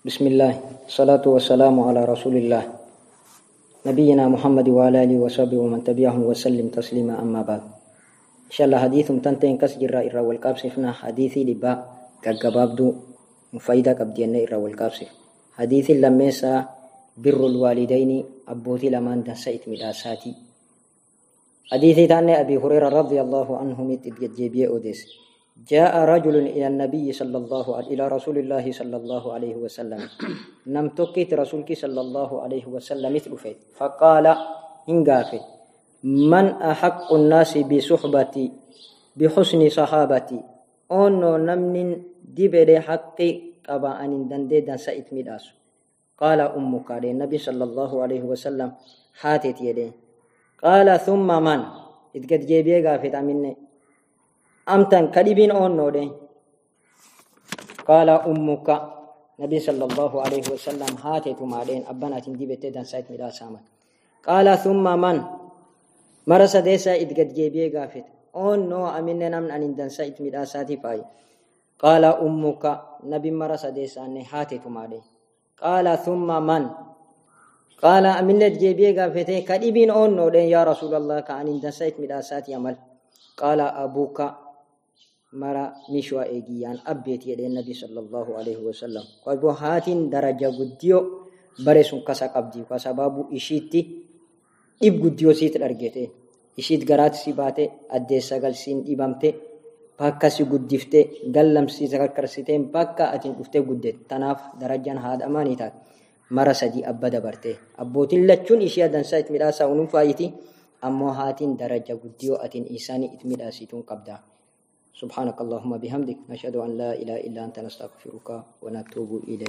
بسم الله الصلاة والسلام على رسول الله نبينا محمد وعلى آله وصحبه ومن تبعهم وسلم تسليما أما بعد إن شاء الله حديث تنتين كس جرا إرى والقابسفنا حديثي لبا كقبابدو مفايدة قبدينا إرى والقابسف حديث لميسا بر الوالدين أبوتي لمن دسائت مداساتي حديث تاني أبي هريرة رضي الله عنه متجيبي أوديس جاء رجل إلى النبي صلى الله عليه إلى رسول الله صلى الله عليه وسلم. نم توكيت رسولك صلى الله عليه وسلم مثل فقال إنقافي من أحق الناس بصحبتي بحسن صحابتي؟ أنو نمن دبر حقي قبا أن دندي دن سئت مداس قال أمك النبي صلى الله عليه وسلم حاتت يدين قال ثم من؟ إذ قد جيبيه قافت أمني أمتن كدبين أون نودين قال أمك. نبي صلى الله عليه وسلم هاتت مالين. أبنا تندبت دان سايت ملا سامت. قال ثم من؟ مرس ديسا إذ قد جيبية قافت أون نو أمني نمن أن دان سايت ملا ساتي فاي. قال أمك. نبي مرس ديسا أني هاتت مالين. قال ثم من؟ قال أمنت جيبية قافته كدبين أون نودين يا mara mishwa eegiyyaan abbeeti jedhee nabi sallallahu alaihi wasallam qaboo haatiin daraja guddiyo bare sun kasa qabdi ka sababu ishiitti dhib guddiyo siit dhargete ishiit garaati si baate addeessa galsiin dhibamte bakka si guddifte gallamsiisa karkarsitee bakka atiin dhuftee guddet tanaaf darajaan haadhamaanii taate mara sadii abba dabarte abbootiin lachuun ishee adansaa it midhaasaa unum faayiti. Ammoo haatiin daraja guddiyo atiin isaanii it midhaasituun. سبحانك اللهم بحمدك نشهد أن لا إله إلا أنت نستغفرك ونتوب إليك.